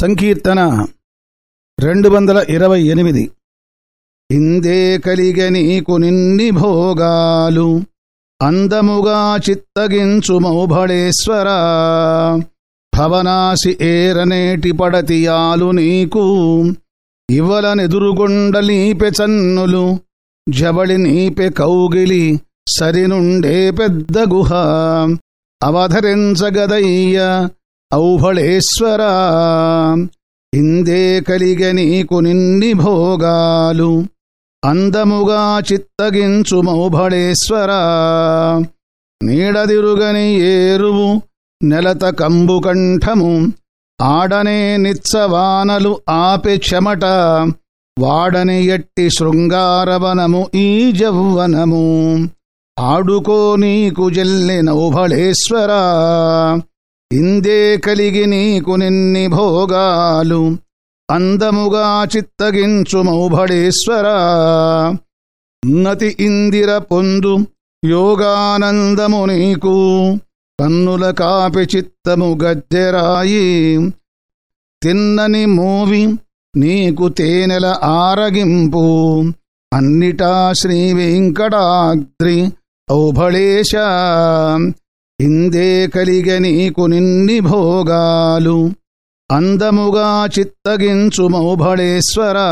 సంకీర్తన రెండు వందల ఇరవై ఎనిమిది. ఇందే కలిగ నీకు నిన్ని భోగాలు అందముగా చిత్తగించు మౌభళేశ్వరా. భవనాసి ఏరనేటి పడతియాలు నీకు ఇవ్వలనెదురుగుండలీపె చన్నులు జబళి నీపె కౌగిలి సరినుండే పెద్ద గుహ. అవధరించగదయ్య ఔభళేశ్వరా ఇందే కలిగ నీకు నిన్ని భోగాలు. అందముగా చిత్తగించు మౌభళేశ్వరా నీడదిరుగని ఏరువు నెలత కంబు కంఠము ఆడనే నిత్సవానలు ఆపె చెమట వాడని ఎట్టి శృంగారవనము ఈ జవ్వనము. ఆడుకో నీకు జల్లెనౌభళేశ్వరా ఇందే కలిగి నీకు నిన్ని భోగాలు. అందముగా చిత్తగించు మౌభడేశ్వరా. ఉన్నతి ఇందిర పొందు యోగానందము నీకు. కన్నుల కాపి చిత్తము గద్దెరాయి తిన్నని మూవి నీకు తేనెల ఆరగింపు. అన్నిటా శ్రీ వెంకటాద్రి ఔభళేశ. ఇందే కలిగ నీకు నిన్ని భోగాలు. అందముగా చిత్తగించు మౌభళేశ్వరా